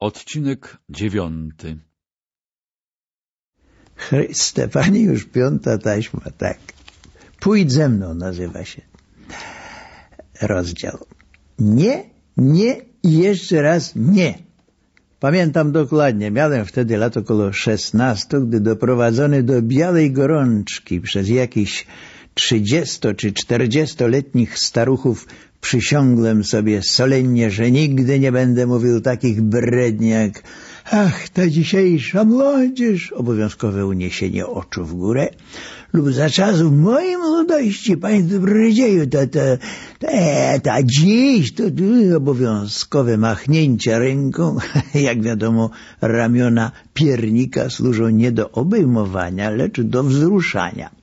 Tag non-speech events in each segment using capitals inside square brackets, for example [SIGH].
Odcinek dziewiąty Chryste, pani już piąta taśma, tak. Pójdź ze mną nazywa się rozdział. Nie, nie i jeszcze raz nie. Pamiętam dokładnie, miałem wtedy lat około 16, gdy doprowadzony do białej gorączki przez jakichś 30 czy 40-letnich staruchów przysiągłem sobie solennie, że nigdy nie będę mówił takich bredni jak ach, ta dzisiejsza młodzież, obowiązkowe uniesienie oczu w górę, lub za czasów mojej młodości, panie dobrodzieju, to, to, to, ta dziś, to, to obowiązkowe machnięcia ręką, [LAUGHS] jak wiadomo, ramiona piernika służą nie do obejmowania, lecz do wzruszania.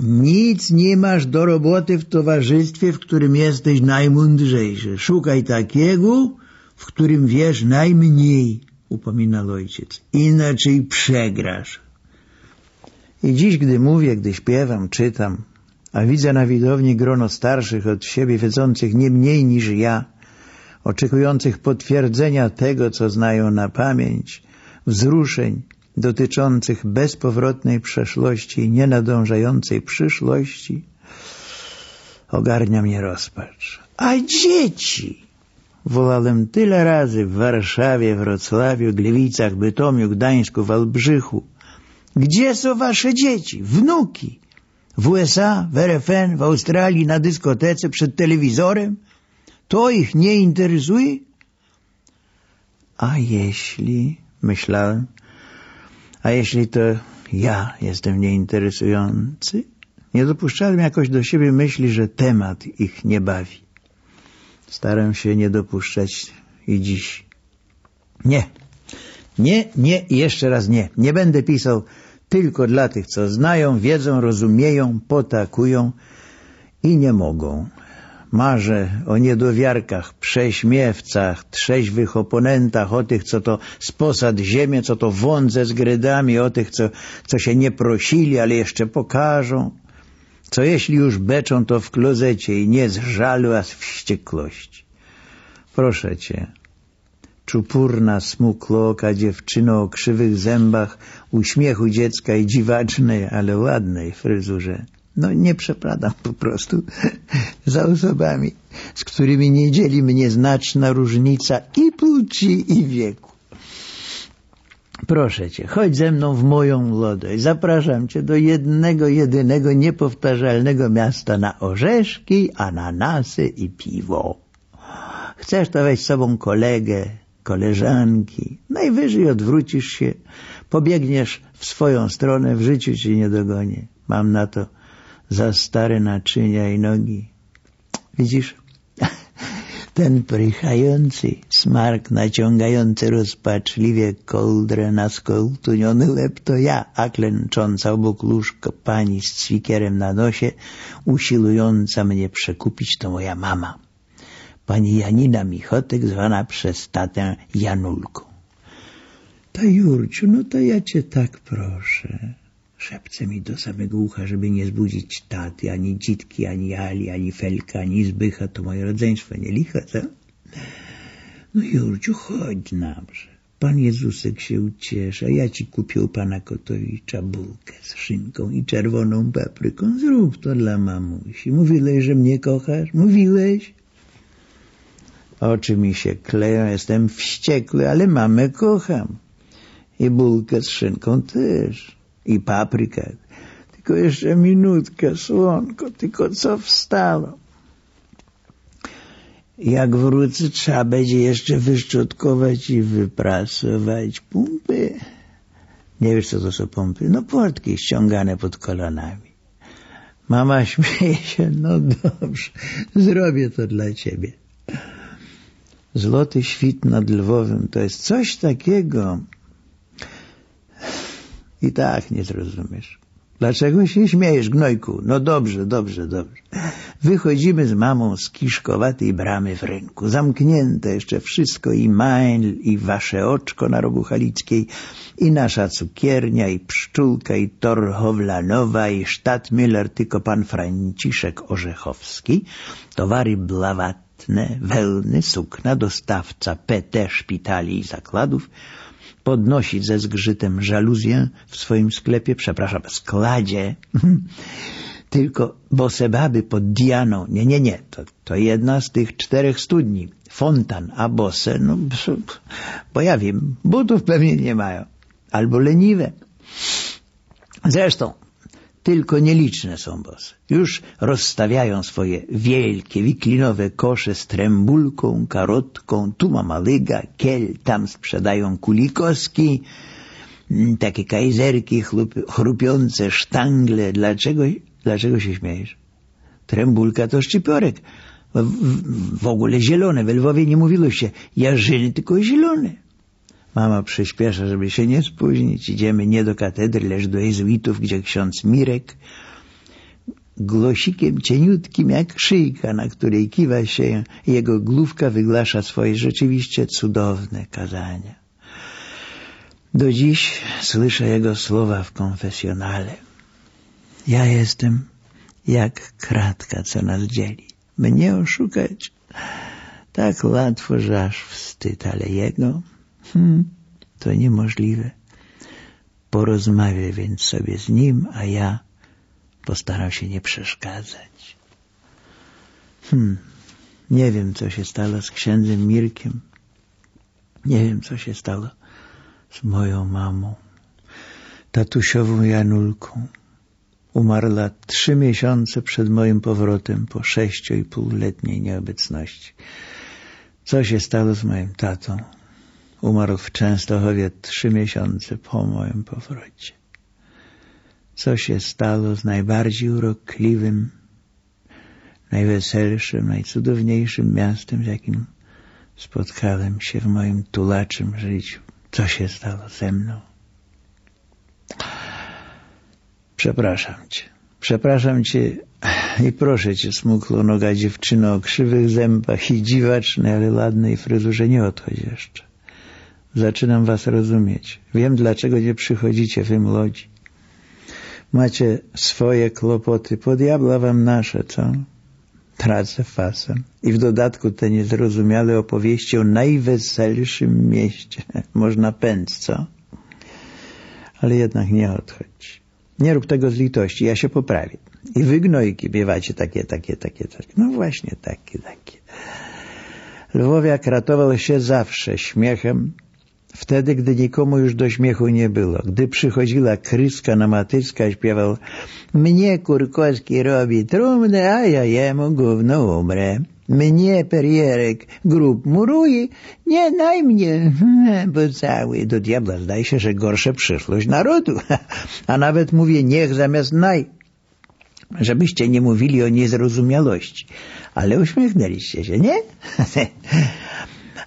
Nic nie masz do roboty w towarzystwie, w którym jesteś najmądrzejszy. Szukaj takiego, w którym wiesz najmniej, upominał ojciec. Inaczej przegrasz. I dziś, gdy mówię, gdy śpiewam, czytam, a widzę na widowni grono starszych od siebie, wiedzących nie mniej niż ja, oczekujących potwierdzenia tego, co znają na pamięć, wzruszeń, dotyczących bezpowrotnej przeszłości i nienadążającej przyszłości, ogarnia mnie rozpacz. A dzieci! Wolałem tyle razy w Warszawie, Wrocławiu, Gliwicach, Bytomiu, Gdańsku, Walbrzychu. Gdzie są wasze dzieci, wnuki? W USA, w RFN, w Australii, na dyskotece, przed telewizorem? To ich nie interesuje? A jeśli, myślałem, a jeśli to ja jestem nieinteresujący? Nie dopuszczałem jakoś do siebie myśli, że temat ich nie bawi. Staram się nie dopuszczać i dziś. Nie, nie, nie i jeszcze raz nie. Nie będę pisał tylko dla tych, co znają, wiedzą, rozumieją, potakują i nie mogą. Marzę o niedowiarkach, prześmiewcach, trzeźwych oponentach, o tych, co to sposad ziemię, co to wądze z grydami, o tych, co, co się nie prosili, ale jeszcze pokażą. Co jeśli już beczą, to w klozecie i nie z żalu, a z wściekłości. Proszę cię, czupurna, smukloka dziewczyno o krzywych zębach, uśmiechu dziecka i dziwacznej, ale ładnej fryzurze. No nie przepadam po prostu [LAUGHS] za osobami, z którymi nie dzieli mnie znaczna różnica i płci, i wieku. Proszę cię, chodź ze mną w moją lodę zapraszam cię do jednego, jedynego, niepowtarzalnego miasta na orzeszki, ananasy i piwo. Chcesz to weź z sobą kolegę, koleżanki. Najwyżej odwrócisz się, pobiegniesz w swoją stronę, w życiu cię nie dogonię. Mam na to za stare naczynia i nogi. Widzisz? [LAUGHS] Ten prychający smark naciągający rozpaczliwie kołdrę na skoltuniony lep to ja, a klęcząca obok łóżka pani z cwikierem na nosie, usilująca mnie przekupić to moja mama. Pani Janina Michotek, zwana przez tatę Janulką. Ta Jurciu, no to ja cię tak proszę. Szepce mi do samego ucha, żeby nie zbudzić taty, ani dzitki, ani Ali, ani Felka, ani Zbycha. To moje rodzeństwo, nie licha, co? No Jurciu, chodź nabrze. Pan Jezusek się ucieszy, a ja ci kupię u pana Kotowicza bułkę z szynką i czerwoną papryką. Zrób to dla mamusi. Mówiłeś, że mnie kochasz? Mówiłeś? Oczy mi się kleją, jestem wściekły, ale mamę kocham. I bułkę z szynką też i paprykę. Tylko jeszcze minutkę, słonko, tylko co wstało. Jak wrócę, trzeba będzie jeszcze wyszczotkować i wyprasować pompy. Nie wiesz, co to są pompy? No płotki ściągane pod kolanami. Mama [LAUGHS] śmieje się, no dobrze, zrobię to dla ciebie. Złoty świt nad Lwowem to jest coś takiego, i tak nie zrozumiesz. Dlaczego się śmiejesz, gnojku? No dobrze, dobrze, dobrze. Wychodzimy z mamą z kiszkowatej bramy w rynku. Zamknięte jeszcze wszystko i mail, i wasze oczko na rogu halickiej, i nasza cukiernia, i pszczółka, i tor Howlanowa, i Stadtmüller, tylko pan Franciszek Orzechowski. Towary blawate szatne, wełny, sukna, dostawca PT szpitali i zakładów, podnosi ze zgrzytem żaluzję w swoim sklepie, przepraszam, składzie, [LAUGHS] tylko bose baby pod Dianą. Nie, nie, nie, to, to jedna z tych czterech studni. Fontan, a bose, no, bo ja wiem, butów pewnie nie mają. Albo leniwe. Zresztą, tylko nieliczne są bosy. Już rozstawiają swoje wielkie, wiklinowe kosze z trembulką, karotką, tu mamalyga, kiel, tam sprzedają kulikoski, mm, takie kajzerki chrupiące, sztangle. Dlaczego, dlaczego się śmiejesz? Trembulka to szczypiorek. W, w, w ogóle zielone. W Lwowie nie mówiło się jarzyny, tylko zielone. Mama przyspiesza, żeby się nie spóźnić. Idziemy nie do katedry, lecz do jezuitów, gdzie ksiądz Mirek głosikiem cieniutkim jak szyjka, na której kiwa się jego główka, wyglasza swoje rzeczywiście cudowne kazania. Do dziś słyszę jego słowa w konfesjonale. Ja jestem jak kratka, co nas dzieli. Mnie oszukać tak łatwo, że aż wstyd, ale jego Hmm, to niemożliwe. Porozmawiaj więc sobie z nim, a ja postaram się nie przeszkadzać. Hmm, nie wiem, co się stało z księdzem Mirkiem. Nie wiem, co się stało z moją mamą, tatusiową Janulką. Umarła trzy miesiące przed moim powrotem po sześciu i półletniej nieobecności. Co się stało z moim tatą? Umarł w Częstochowie trzy miesiące po moim powrocie. Co się stało z najbardziej urokliwym, najweselszym, najcudowniejszym miastem, z jakim spotkałem się w moim tulaczym życiu? Co się stało ze mną? Przepraszam cię. Przepraszam cię i proszę cię, smuklonoga dziewczyno o krzywych zębach i dziwacznej, ale ładnej fryzurze, nie odchodź jeszcze. Zaczynam was rozumieć. Wiem, dlaczego nie przychodzicie wy młodzi. Macie swoje kłopoty. Po diabla wam nasze, co? Tracę fasem. I w dodatku te niezrozumiałe opowieści o najweselszym mieście. [LAUGHS] Można pędz, co? Ale jednak nie odchodź. Nie rób tego z litości, ja się poprawię. I wy gnojki biewacie takie, takie, takie, takie. No właśnie takie, takie. Lwowiak ratował się zawsze śmiechem, Wtedy, gdy nikomu już do śmiechu nie było. Gdy przychodziła Kryska na Matycka, śpiewał Mnie Kurkowski robi trumnę, a ja jemu gówno umrę. Mnie perierek grób muruje, nie najmniej, [LAUGHS] bo cały do diabla zdaje się, że gorsza przyszłość narodu. [LAUGHS] A nawet mówię niech zamiast naj, żebyście nie mówili o niezrozumiałości. Ale uśmiechnęliście się, nie? [LAUGHS]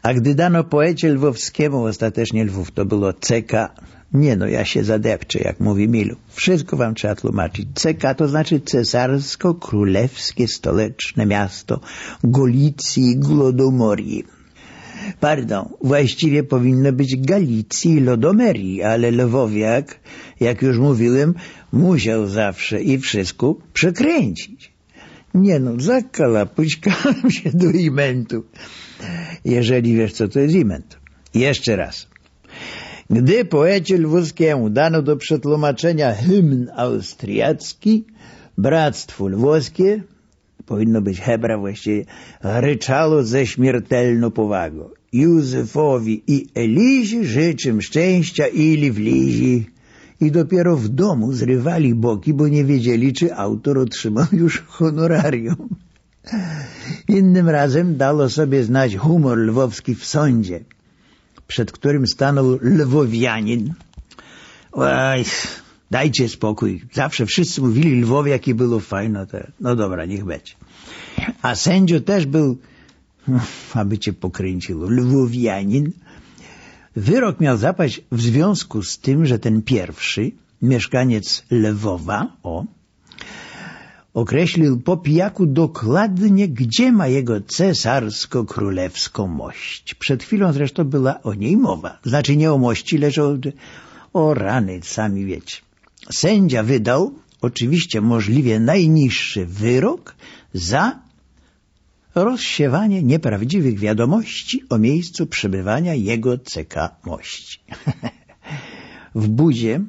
A gdy dano poecie lwowskiemu, ostatecznie Lwów to było CK, nie no, ja się zadepczę, jak mówi Milu. Wszystko wam trzeba tłumaczyć. CK to znaczy cesarsko-królewskie stoleczne miasto Golicji i Glodomorii. Pardon, właściwie powinno być Galicji i Lodomerii, ale Lwowiak, jak już mówiłem, musiał zawsze i wszystko przekręcić. Nie no, zakalapućkałem [LAUGHS] się do imentu jeżeli wiesz, co to jest iment. Jeszcze raz. Gdy poecie lwowskiemu dano do przetłumaczenia hymn austriacki, bractwu lwowskie, powinno być hebra właściwie, ryczało ze śmiertelną powagą. Józefowi i Elizi życzę szczęścia ili w lizi. I dopiero w domu zrywali boki, bo nie wiedzieli, czy autor otrzymał już honorarium. Innym razem dało sobie znać humor lwowski w sądzie, przed którym stanął lwowianin. Oj, dajcie spokój. Zawsze wszyscy mówili Lwowie, jakie było fajno. To, no dobra, niech będzie. A sędzią też był, aby cię pokręciło, lwowianin. Wyrok miał zapaść w związku z tym, że ten pierwszy, mieszkaniec Lwowa, o, określił po pijaku dokładnie, gdzie ma jego cesarsko-królewską mość. Przed chwilą zresztą była o niej mowa. Znaczy nie o mości, lecz o, o rany, sami wiecie. Sędzia wydał oczywiście możliwie najniższy wyrok za rozsiewanie nieprawdziwych wiadomości o miejscu przebywania jego CK Mości. [LAUGHS] w Budzie,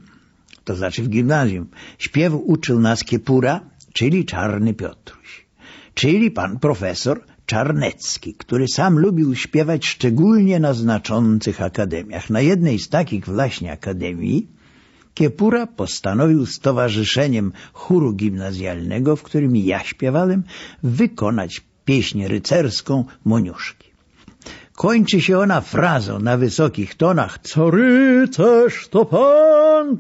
to znaczy w gimnazjum, śpiewu uczył nas Kiepura, czyli Czarny Piotruś, czyli pan profesor Czarnecki, który sam lubił śpiewać szczególnie na znaczących akademiach. Na jednej z takich właśnie akademii Kiepura postanowił z towarzyszeniem chóru gimnazjalnego, w którym ja śpiewałem, wykonać pieśń rycerską Moniuszki. Kończy się ona frazą na wysokich tonach Co rycerz to pan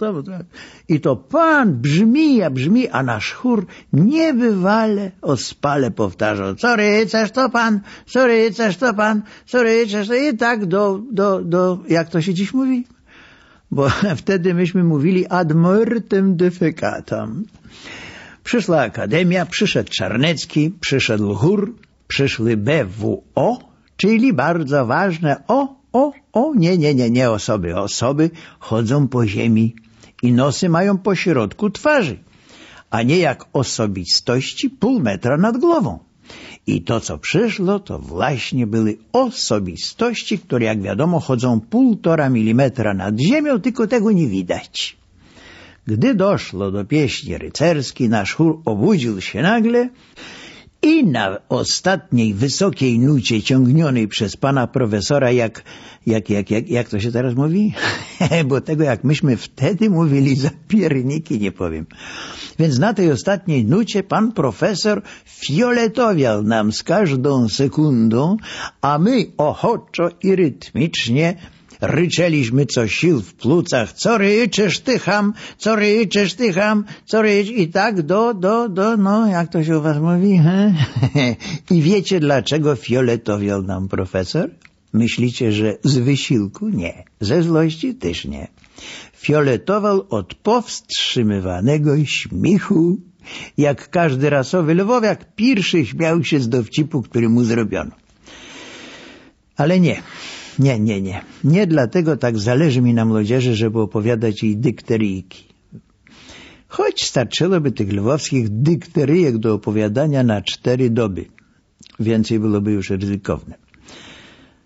I to pan brzmi, a brzmi, a nasz chór niebywale ospale powtarzał Co rycerz to pan, co rycerz to pan, co rycerz to... I tak do, do, do, jak to się dziś mówi? Bo [LAUGHS] wtedy myśmy mówili ad mortem defecatam. Przyszła Akademia, przyszedł Czarnecki, przyszedł chór, przyszły BWO, czyli bardzo ważne o, o, o, nie, nie, nie, nie osoby. Osoby chodzą po ziemi i nosy mają po środku twarzy, a nie jak osobistości pół metra nad głową. I to, co przyszło, to właśnie były osobistości, które, jak wiadomo, chodzą półtora milimetra nad ziemią, tylko tego nie widać. Gdy doszło do pieśni rycerskiej, nasz chór obudził się nagle i na ostatniej wysokiej nucie ciągnionej przez pana profesora, jak, jak, jak, jak, jak to się teraz mówi? [LAUGHS] Bo tego jak myśmy wtedy mówili za pierniki nie powiem. Więc na tej ostatniej nucie pan profesor fioletowiał nam z każdą sekundą, a my ochoczo i rytmicznie ryczeliśmy co sił w plucach, co ryczesz ty ham, co ryczesz ty ham, co rycz i tak do, do, do, no jak to się u was mówi? He? [LAUGHS] I wiecie dlaczego fioletowiał nam profesor? Myślicie, że z wysiłku? Nie. Ze złości też nie. Fioletował od powstrzymywanego śmiechu, jak każdy rasowy lwowiak pierwszy śmiał się z dowcipu, który mu zrobiono. Ale nie, nie, nie, nie. Nie dlatego tak zależy mi na młodzieży, żeby opowiadać jej dykteryjki. Choć starczyłoby tych lwowskich dykteryjek do opowiadania na cztery doby. Więcej byłoby już ryzykowne.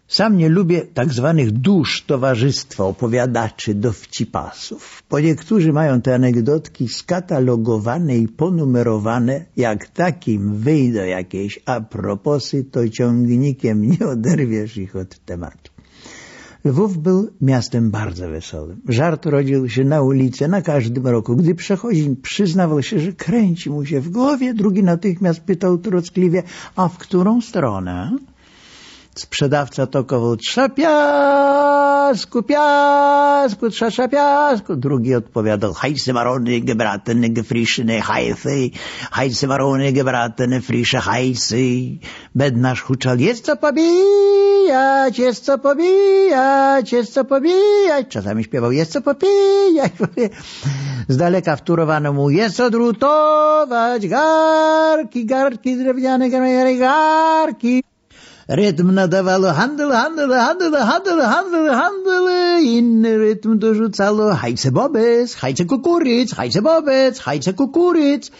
Sam nie lubię tak zwanych dusz towarzystwa, opowiadaczy, dowcipasów, bo niektórzy mają te anegdotki skatalogowane i ponumerowane, jak takim wyjdą jakieś aproposy, to ciągnikiem nie oderwiesz ich od tematu. Lwów był miastem bardzo wesołym. Żart rodził się na ulicy na każdym roku. Gdy przechodził, przyznawał się, że kręci mu się w głowie. Drugi natychmiast pytał troskliwie, a w którą stronę? Sprzedawca tokował trza piasku, piasku, trza piasku. Drugi odpowiadał hajse marony gebratene gefrischene hajsy, hajse marony gebratene frische hajsy. Bednarz huczał, jest co pobijać, jest co pobijać, jest co pobijać. Czasami śpiewał, jest co popijać. [LAUGHS] Z daleka wtórowano mu, jest co drutować, garki, garki drewniane, garki. Rytm nadawało handel, handel, handel, handel, handel, handel. Inny rytm dorzucało hajce bobec, hajce kukuryc, hajce bobec, hajce kukuryc.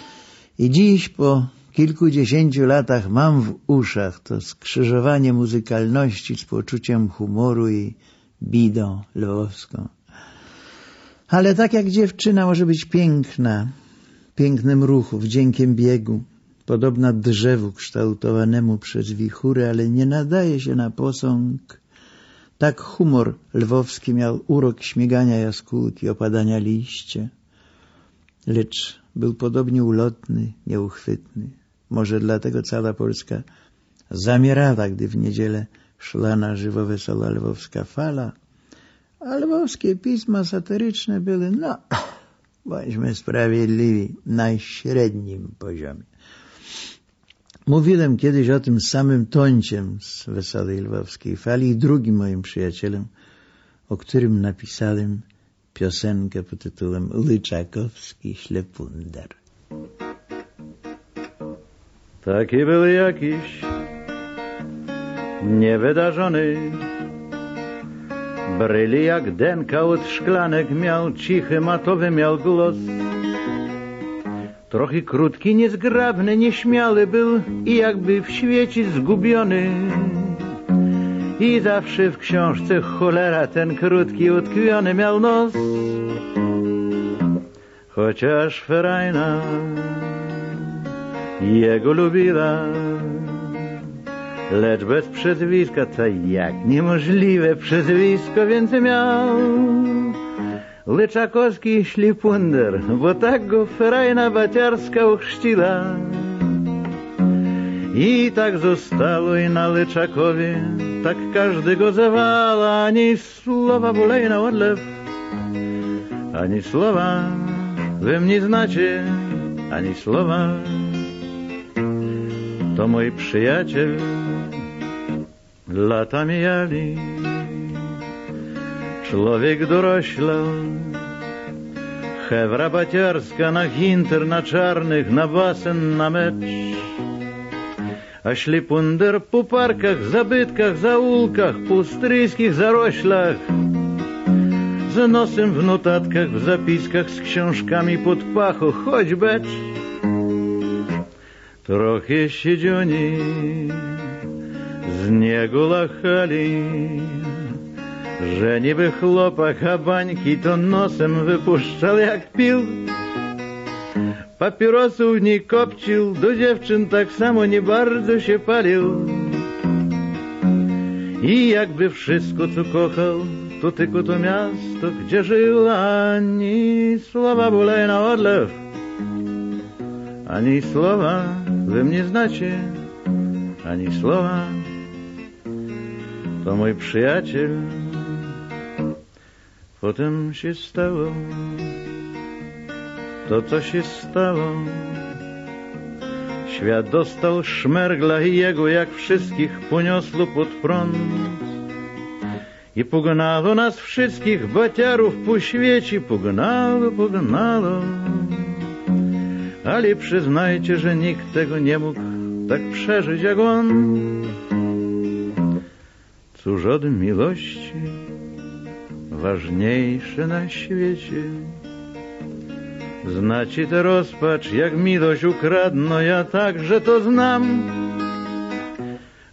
I dziś po kilkudziesięciu latach mam w uszach to skrzyżowanie muzykalności z poczuciem humoru i bidą lwowską. Ale tak jak dziewczyna może być piękna, pięknym ruchu, wdziękiem biegu, podobna drzewu kształtowanemu przez wichury, ale nie nadaje się na posąg. Tak humor lwowski miał urok śmigania jaskółki, opadania liście, lecz był podobnie ulotny, nieuchwytny. Może dlatego cała Polska zamierała, gdy w niedzielę szła na żywo wesoła lwowska fala, a lwowskie pisma satyryczne były, no, [COUGHS] bądźmy sprawiedliwi, na średnim poziomie. Mówiłem kiedyś o tym samym Tońciem z Wesołej Lwowskiej Fali i drugim moim przyjacielem, o którym napisałem piosenkę pod tytułem Lyczakowski Ślepunder. Taki był jakiś niewydarzony, bryli jak denka od szklanek miał, cichy matowy miał głos. Trochę krótki, niezgrabny, nieśmiały był i jakby w świecie zgubiony. I zawsze w książce cholera ten krótki, utkwiony miał nos. Chociaż Ferajna jego lubiła, lecz bez przezwiska to jak niemożliwe przezwisko więcej miał. Szlipunder, bo tak go Ferajna Baciarska uchrzciła. I tak zostało i na Lyczakowie, tak każdy go zawala, ani słowa bolej na odlew, ani słowa wy mnie znacie, ani słowa. To mój przyjaciel, lata mijali, człowiek doroślał, Hewra baciarska na hinter, na czarnych, na basen, na mecz. A ślipunder po parkach, zabytkach, zaułkach, pustryjskich zaroślach, z nosem w notatkach, w zapiskach, z książkami pod pachu, choć becz. Trochę siedzioni z niego lachali, że niby chłopak, a to nosem wypuszczał jak pił. Papierosów nie kopcił, do dziewczyn tak samo nie bardzo się palił. I jakby wszystko, co kochał, to tylko to miasto, gdzie żył, ani słowa bolej na odlew, ani słowa wy mnie znacie, ani słowa. To mój przyjaciel, potem się stało to, co się stało. Świat dostał szmergla i jego, jak wszystkich, poniosło pod prąd. I pognało nas wszystkich, baciarów po świecie, pognało, pognało. Ale przyznajcie, że nikt tego nie mógł tak przeżyć jak on. Cóż od miłości ważniejsze na świecie. Znacie tę rozpacz, jak miłość ukradno, ja także to znam.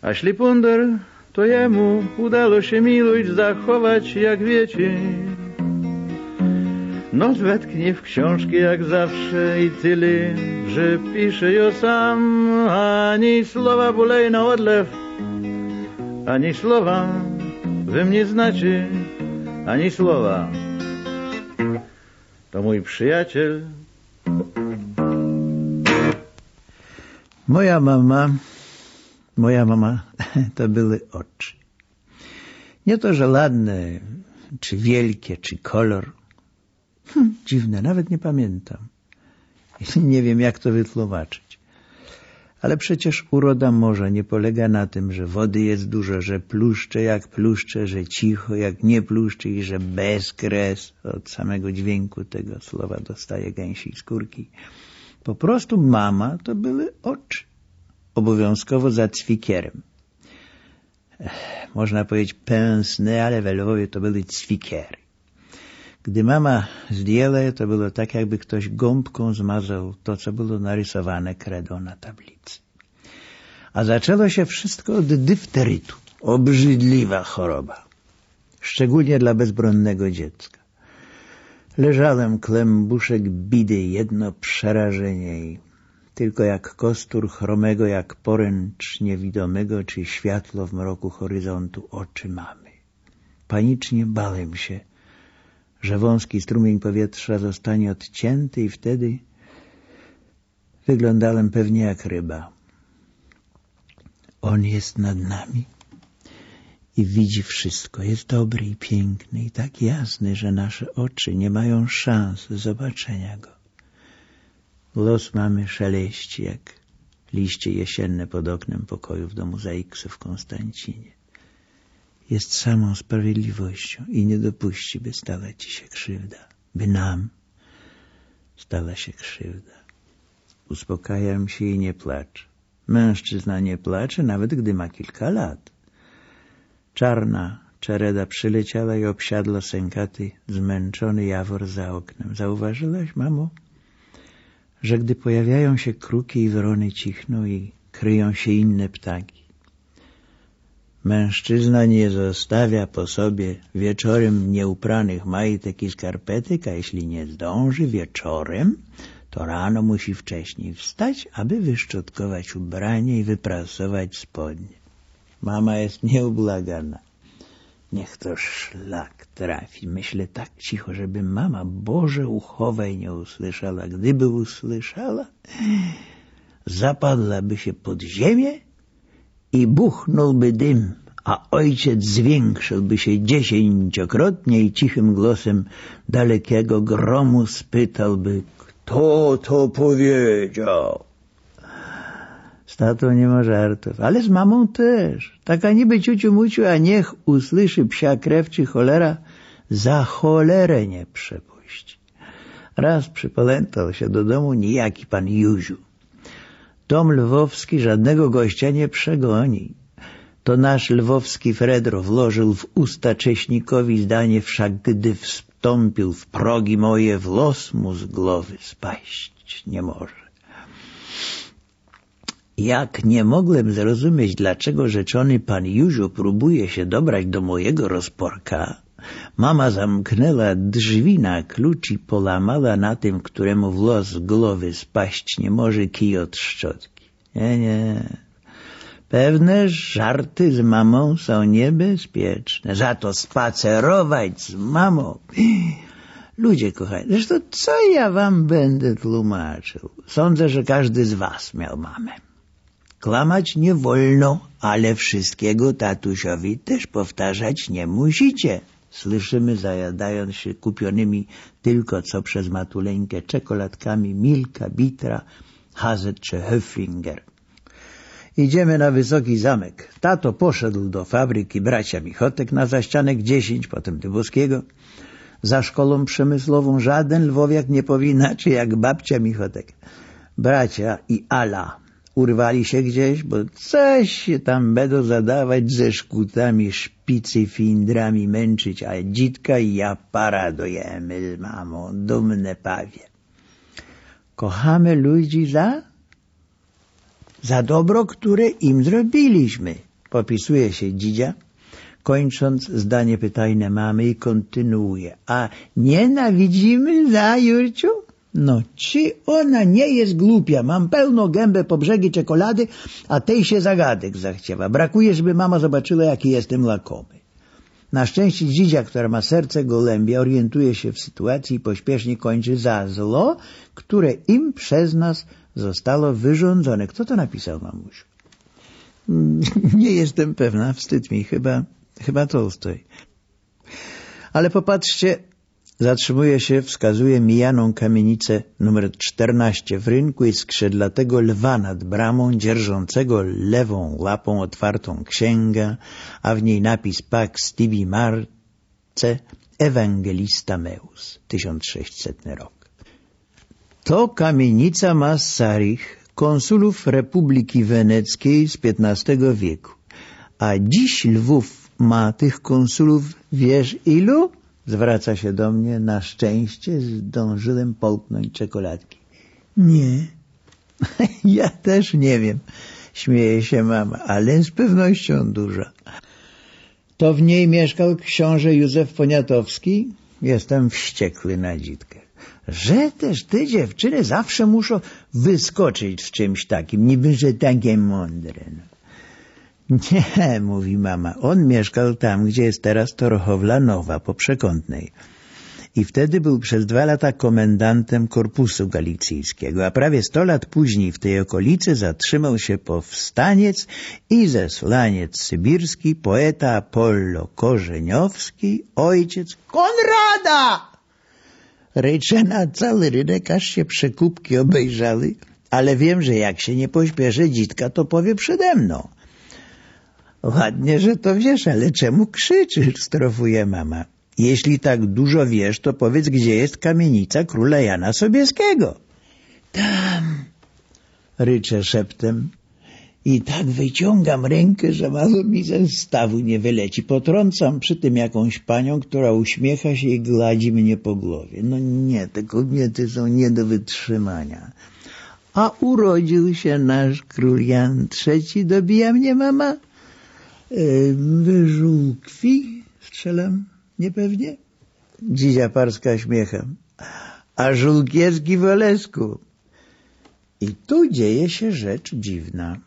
A ślipunder, to jemu udało się miłość zachować, jak wiecie. Nos wetknie w książki jak zawsze i tyle, że pisze ją sam, ani słowa bolej na odlew, ani słowa wy mnie znacie, ani słowa to mój przyjaciel. Moja mama, moja mama [LAUGHS] to były oczy. Nie to, że ładne, czy wielkie, czy kolor. Hm, dziwne, nawet nie pamiętam. [LAUGHS] Nie wiem, jak to wytłumaczyć. Ale przecież uroda morza nie polega na tym, że wody jest dużo, że pluszcze jak pluszcze, że cicho jak nie pluszcze i że bez kres od samego dźwięku tego słowa dostaje gęsiej skórki. Po prostu mama to były oczy. Obowiązkowo za cwikierem. Można powiedzieć pęsne, ale we Lwowie to były cwikiery. Gdy mama zdjęła je, to było tak, jakby ktoś gąbką zmazał to, co było narysowane kredą na tablicy. A zaczęło się wszystko od dyfterytu. Obrzydliwa choroba. Szczególnie dla bezbronnego dziecka. Leżałem klembuszek bidy, jedno przerażenie i tylko jak kostur chromego, jak poręcz niewidomego, czy światło w mroku horyzontu oczy mamy. Panicznie bałem się, że wąski strumień powietrza zostanie odcięty i wtedy wyglądałem pewnie jak ryba. On jest nad nami i widzi wszystko. Jest dobry i piękny i tak jasny, że nasze oczy nie mają szans zobaczenia go. Los mamy szeleści jak liście jesienne pod oknem pokoju w domu Zaiksu w Konstancinie jest samą sprawiedliwością i nie dopuści, by stała ci się krzywda, by nam stała się krzywda. Uspokajam się i nie płaczę. Mężczyzna nie płacze, nawet gdy ma kilka lat. Czarna czereda przyleciała i obsiadła sękaty, zmęczony jawor za oknem. Zauważyłaś, mamo, że gdy pojawiają się kruki i wrony cichną i kryją się inne ptaki. Mężczyzna nie zostawia po sobie wieczorem nieupranych majtek i skarpetek, a jeśli nie zdąży wieczorem, to rano musi wcześniej wstać, aby wyszczotkować ubranie i wyprasować spodnie. Mama jest nieubłagana. Niech to szlak trafi. Myślę tak cicho, żeby mama Boże uchowaj nie usłyszała. Gdyby usłyszała, zapadłaby się pod ziemię i buchnąłby dym, a ojciec zwiększyłby się dziesięciokrotnie i cichym głosem dalekiego gromu spytałby, kto to powiedział? Z tatą nie ma żartów, ale z mamą też. Taka niby ciuciu muciu, a niech usłyszy psia krew czy cholera, za cholerę nie przepuści. Raz przypolętał się do domu niejaki pan Józiu. Dom lwowski żadnego gościa nie przegoni. To nasz lwowski Fredro włożył w usta Cześnikowi zdanie, wszak gdy wstąpił w progi moje, w los mu z głowy spaść nie może. Jak nie mogłem zrozumieć, dlaczego rzeczony pan Józiu próbuje się dobrać do mojego rozporka, mama zamknęła drzwi na klucz i polamała na tym, któremu w los głowy spaść nie może kij od szczotki. Nie, nie. Pewne żarty z mamą są niebezpieczne. Za to spacerować z mamą... Ludzie kochani, zresztą co ja wam będę tłumaczył? Sądzę, że każdy z was miał mamę. Kłamać nie wolno, ale wszystkiego tatusiowi też powtarzać nie musicie. Słyszymy zajadając się kupionymi tylko co przez matuleńkę czekoladkami Milka, Bitra, Hazet czy Höflinger. Idziemy na wysoki zamek. Tato poszedł do fabryki bracia Michotek na zaścianek 10, potem Dybowskiego. Za szkolą przemysłową żaden lwowiak nie powie inaczej jak babcia Michotek. Bracia i Ala urwali się gdzieś, bo coś się tam będą zadawać ze szkutami, szpicy, findrami męczyć, a dzitka i ja paradujemy z mamą, dumne pawie. Kochamy ludzi za? Za dobro, które im zrobiliśmy, popisuje się dzidzia, kończąc zdanie pytajne mamy i kontynuuje. A nienawidzimy za, Jurciu? No, czy ona nie jest głupia? Mam pełno gębę po brzegi czekolady, a tej się zagadek zachciewa. Brakuje, żeby mama zobaczyła, jaki jestem lakomy. Na szczęście dzidzia, która ma serce gołębia, orientuje się w sytuacji i pośpiesznie kończy za zło, które im przez nas zostało wyrządzone. Kto to napisał, mamusiu? [LAUGHS] Nie jestem pewna, wstyd mi, chyba, chyba Tolstoj. Ale popatrzcie, Zatrzymuje się, wskazuje mijaną kamienicę numer 14 w rynku i skrzydlatego lwa nad bramą, dzierżącego lewą łapą otwartą księgę, a w niej napis Pax Tibi Marce Evangelista Meus, 1600 rok. To kamienica Massarich, konsulów Republiki Weneckiej z XV wieku. A dziś Lwów ma tych konsulów, wiesz ilu? Zwraca się do mnie, na szczęście zdążyłem połknąć czekoladki. Nie. [LAUGHS] ja też nie wiem, śmieje się mama, ale z pewnością duża. To w niej mieszkał książę Józef Poniatowski? Jestem wściekły na dzitkę. Że też te dziewczyny zawsze muszą wyskoczyć z czymś takim, niby że takie mądre. Nie, [LAUGHS] mówi mama, on mieszkał tam, gdzie jest teraz Torchowla Nowa, po Przekątnej. I wtedy był przez dwa lata komendantem Korpusu Galicyjskiego, a prawie sto lat później w tej okolicy zatrzymał się powstaniec i zesłaniec sybirski, poeta Apollo Korzeniowski, ojciec Konrada! Rycze na cały rynek, aż się przekupki obejrzały, ale wiem, że jak się nie pośpieszę dzitka, to powie przede mną. Ładnie, że to wiesz, ale czemu krzyczysz? strofuje mama. Jeśli tak dużo wiesz, to powiedz, gdzie jest kamienica króla Jana Sobieskiego. Tam, ryczę szeptem. I tak wyciągam rękę, że mało mi ze stawu nie wyleci. Potrącam przy tym jakąś panią, która uśmiecha się i gladzi mnie po głowie. No nie, te kobiety są nie do wytrzymania. A urodził się nasz król Jan III, dobija mnie mama. Yy, wyżół kwi, strzelam, niepewnie. Dzizia Parska śmiechem. A Żółkiewski w. I tu dzieje się rzecz dziwna.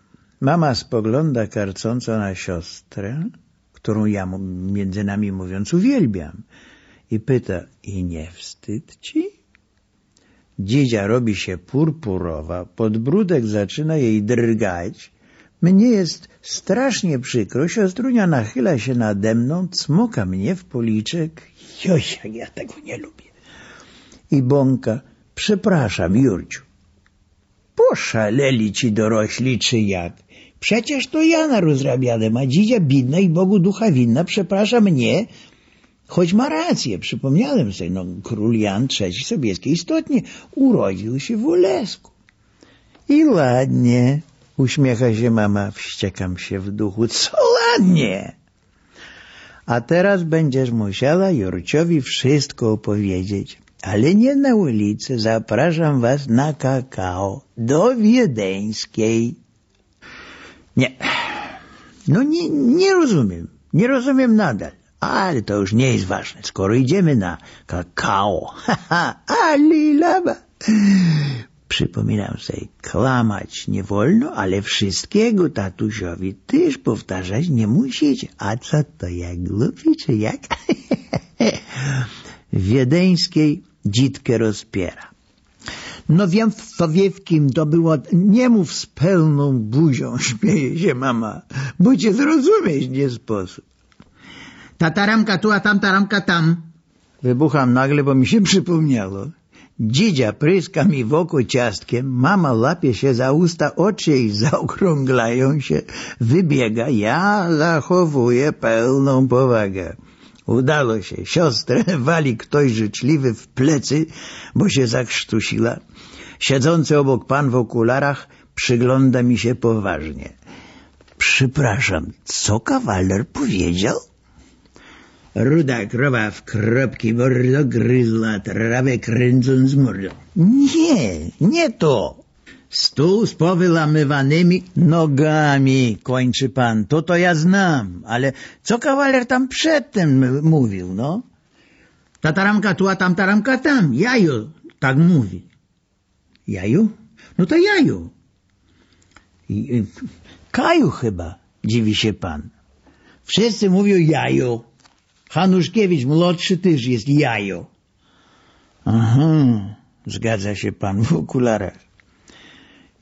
Mama spogląda karcąco na siostrę, którą ja, między nami mówiąc, uwielbiam. I pyta, i nie wstyd ci? Dzidzia robi się purpurowa, podbródek zaczyna jej drgać. Mnie jest strasznie przykro, siostrunia nachyla się nade mną, cmoka mnie w policzek. Josia, ja tego nie lubię. I bąka, przepraszam, Jurciu. Poszaleli ci dorośli, czy jak? Przecież to ja narozrabiałem, a dzidzia bidna i Bogu ducha winna przeprasza mnie, choć ma rację. Przypomniałem sobie, no król Jan III Sobieski istotnie urodził się w Ulesku. I ładnie, uśmiecha się mama, wściekam się w duchu. Co ładnie! A teraz będziesz musiała Jurciowi wszystko opowiedzieć. Ale nie na ulicy, zapraszam was na kakao, do Wiedeńskiej. Nie, no nie, nie rozumiem, nie rozumiem nadal. Ale to już nie jest ważne, skoro idziemy na kakao. [LAUGHS] Haha, alilaba. Przypominam sobie, kłamać nie wolno, ale wszystkiego tatusiowi też powtarzać nie musicie. A co to, jak głupi, czy jak? [LAUGHS] Wiedeńskiej dzitkę rozpiera. No wiem, to wie w kim to było. Nie mów z pełną buzią, [LAUGHS] śmieje się mama, bo cię zrozumieć nie sposób. Ta ramka tu, a tamta ramka tam. Wybucham nagle, bo mi się przypomniało. Dzidzia pryska mi wokół ciastkiem, mama łapie się za usta, oczy jej zaokrąglają się, wybiega, ja zachowuję pełną powagę. Udało się. Siostrę [LAUGHS] wali ktoś życzliwy w plecy, bo się zakrztusiła. Siedzący obok pan w okularach przygląda mi się poważnie. Przepraszam, co kawaler powiedział? Ruda krowa w kropki mordo gryzła trawę kręcąc mordą. Nie, nie to. Stół z powylamywanymi nogami, kończy pan. To to ja znam, ale co kawaler tam przedtem mówił, no? Ta taramka tu, a tam taramka tam. Jaju tak mówi. Jaju? No to jaju. I, Kaju chyba, dziwi się pan. Wszyscy mówią jaju. Hanuszkiewicz młodszy też jest jaju. Aha, zgadza się pan w okularach.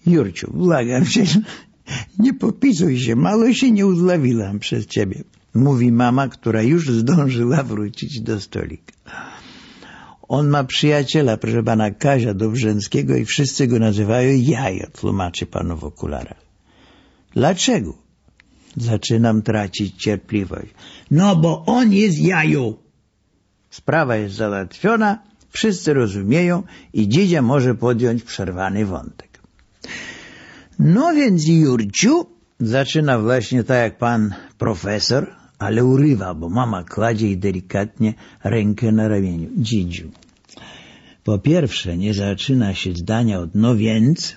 Jurciu, błagam cię, [LAUGHS] nie popisuj się, mało się nie uzlawiłam przez ciebie, mówi mama, która już zdążyła wrócić do stolika. On ma przyjaciela, proszę pana Kazia Dobrzęckiego i wszyscy go nazywają jajo, tłumaczy panu w okularach. Dlaczego? Zaczynam tracić cierpliwość. No bo on jest jaju. Sprawa jest załatwiona, wszyscy rozumieją i dziedzia może podjąć przerwany wątek. No więc Jurciu zaczyna właśnie tak jak pan profesor, ale urywa, bo mama kładzie jej delikatnie rękę na ramieniu. Dzidziu, po pierwsze nie zaczyna się zdania od no więc,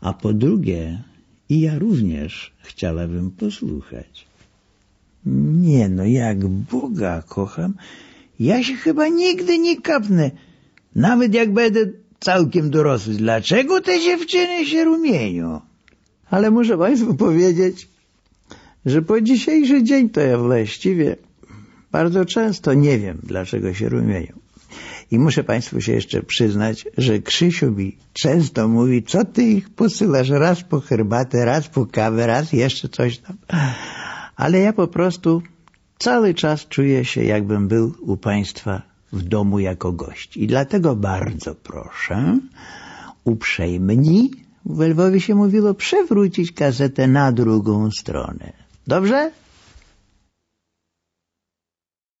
a po drugie i ja również chciałabym posłuchać. Nie no, jak Boga kocham, ja się chyba nigdy nie kapnę, nawet jak będę całkiem dorosły. Dlaczego te dziewczyny się rumienią? Ale muszę Państwu powiedzieć, że po dzisiejszy dzień to ja właściwie bardzo często nie wiem, dlaczego się rumienią. I muszę Państwu się jeszcze przyznać, że Krzysiu mi często mówi, co ty ich posyłasz raz po herbatę, raz po kawę, raz jeszcze coś tam. Ale ja po prostu cały czas czuję się, jakbym był u Państwa w domu jako gość. I dlatego bardzo proszę, uprzejmni, w Lwowie się mówiło, przewrócić kasetę na drugą stronę. Dobrze?